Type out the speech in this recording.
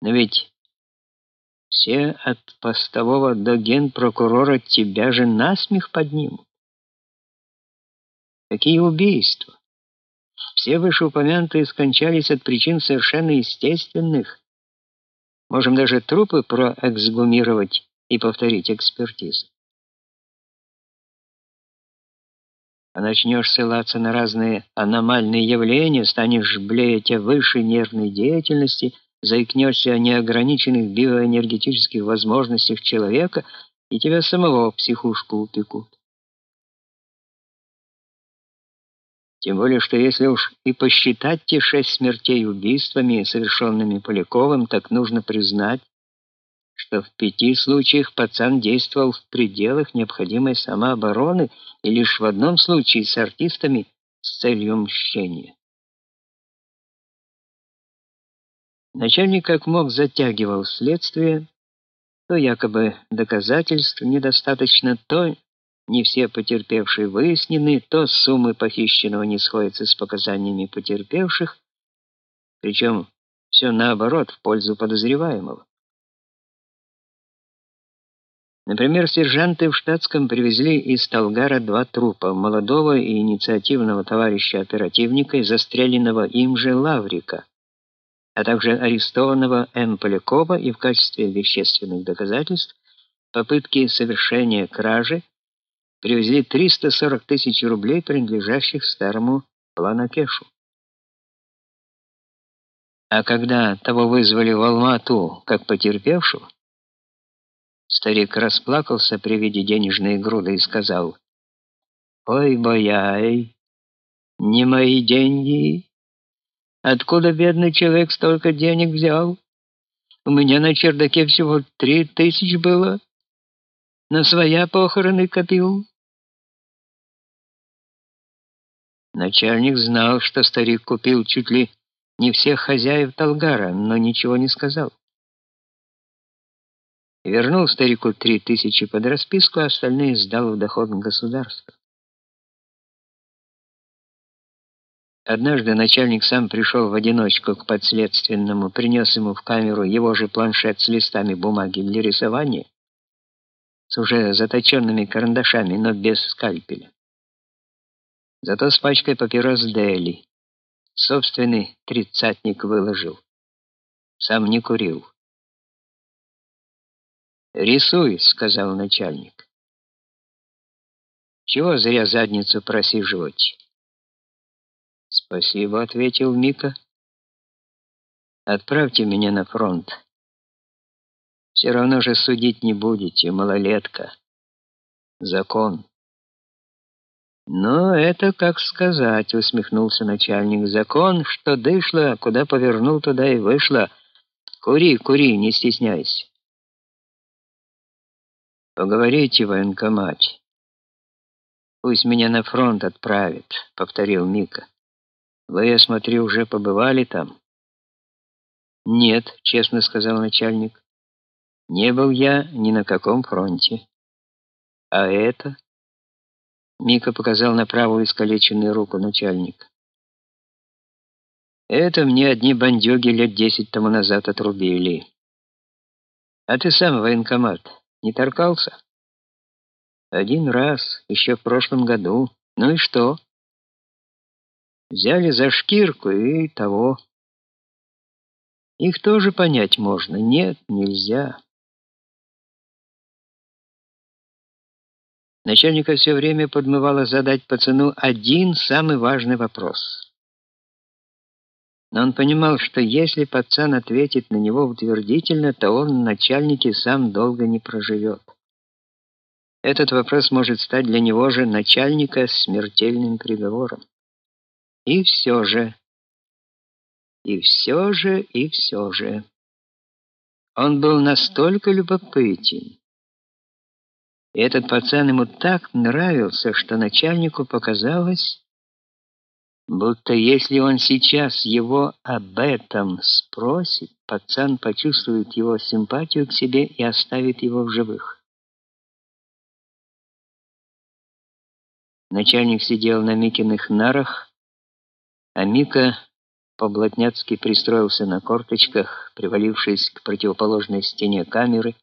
Но ведь все от постового до генпрокурора тебя же насмех поднимут. Какие убийства? Все вышеупомянутые скончались от причин совершенно естественных. Можем даже трупы проэксгумировать и повторить экспертизу. А начнешь ссылаться на разные аномальные явления, станешь блеять о высшей нервной деятельности, заикнешься о неограниченных биоэнергетических возможностях человека, и тебя самого в психушку упекут. Тем более, что если уж и посчитать те шесть смертей убийствами, совершенными Поляковым, так нужно признать, что в пяти случаях пацан действовал в пределах необходимой самообороны и лишь в одном случае с артистами с целью мщения. Начальник как мог затягивал следствие, то якобы доказательств недостаточно, то не все потерпевшие выяснены, то суммы похищенного не сходятся с показаниями потерпевших, причем все наоборот в пользу подозреваемого. Например, сержанты в штатском привезли из Талгара два трупа: молодого и инициативного товарища оперативника и застреленного им же Лаврика, а также арестованного М. Полякова и в качестве вещественных доказательств попытки совершения кражи привезли 340 тысяч рублей, принадлежащих старому Планакешу. А когда того вызвали в Алма-Ату как потерпевшего, старик расплакался при виде денежной груды и сказал: "Ой, бояй, не мои деньги. Откуда бедный человек столько денег взял? У меня на чердаке всего три тысячи было. На своя похороны копил". Начальник знал, что старик купил чуть ли не всех хозяев Талгара, но ничего не сказал. Вернул старику три тысячи под расписку, а остальные сдал в доход государства. Однажды начальник сам пришел в одиночку к подследственному, принес ему в камеру его же планшет с листами бумаги для рисования, с уже заточенными карандашами, но без скальпеля. Зато с пачкой папирос Дели. Собственный тридцатник выложил. Сам не курил. «Рисуй», — сказал начальник. «Чего зря задницу просиживать?» «Спасибо», — ответил Мика. «Отправьте меня на фронт. Все равно же судить не будете, малолетка. Закон». «Ну, это как сказать», — усмехнулся начальник. «Закон, что дышло, куда повернул, туда и вышло. Кури, кури, не стесняйся». «Поговорите военкомате. Пусть меня на фронт отправят», — повторил Мика. «Вы, я смотрю, уже побывали там?» «Нет», — честно сказал начальник. «Не был я ни на каком фронте. А это...» Мика показал на правую искалеченную руку начальника. Это мне одни бандюги лет десять тому назад отрубили. А ты сам военкомат не торкался? Один раз, еще в прошлом году. Ну и что? Взяли за шкирку и того. Их тоже понять можно. Нет, нельзя. Начальника все время подмывало задать пацану один самый важный вопрос. Но он понимал, что если пацан ответит на него утвердительно, то он начальнике сам долго не проживет. Этот вопрос может стать для него же начальника смертельным приговором. И все же, и все же, и все же. Он был настолько любопытен, и этот пацан ему так нравился, что начальнику показалось, будто если он сейчас его об этом спросит, пацан почувствует его симпатию к себе и оставит его в живых. Начальник сидел на Микиных нарах, а Мика по-блатняцки пристроился на корточках, привалившись к противоположной стене камеры,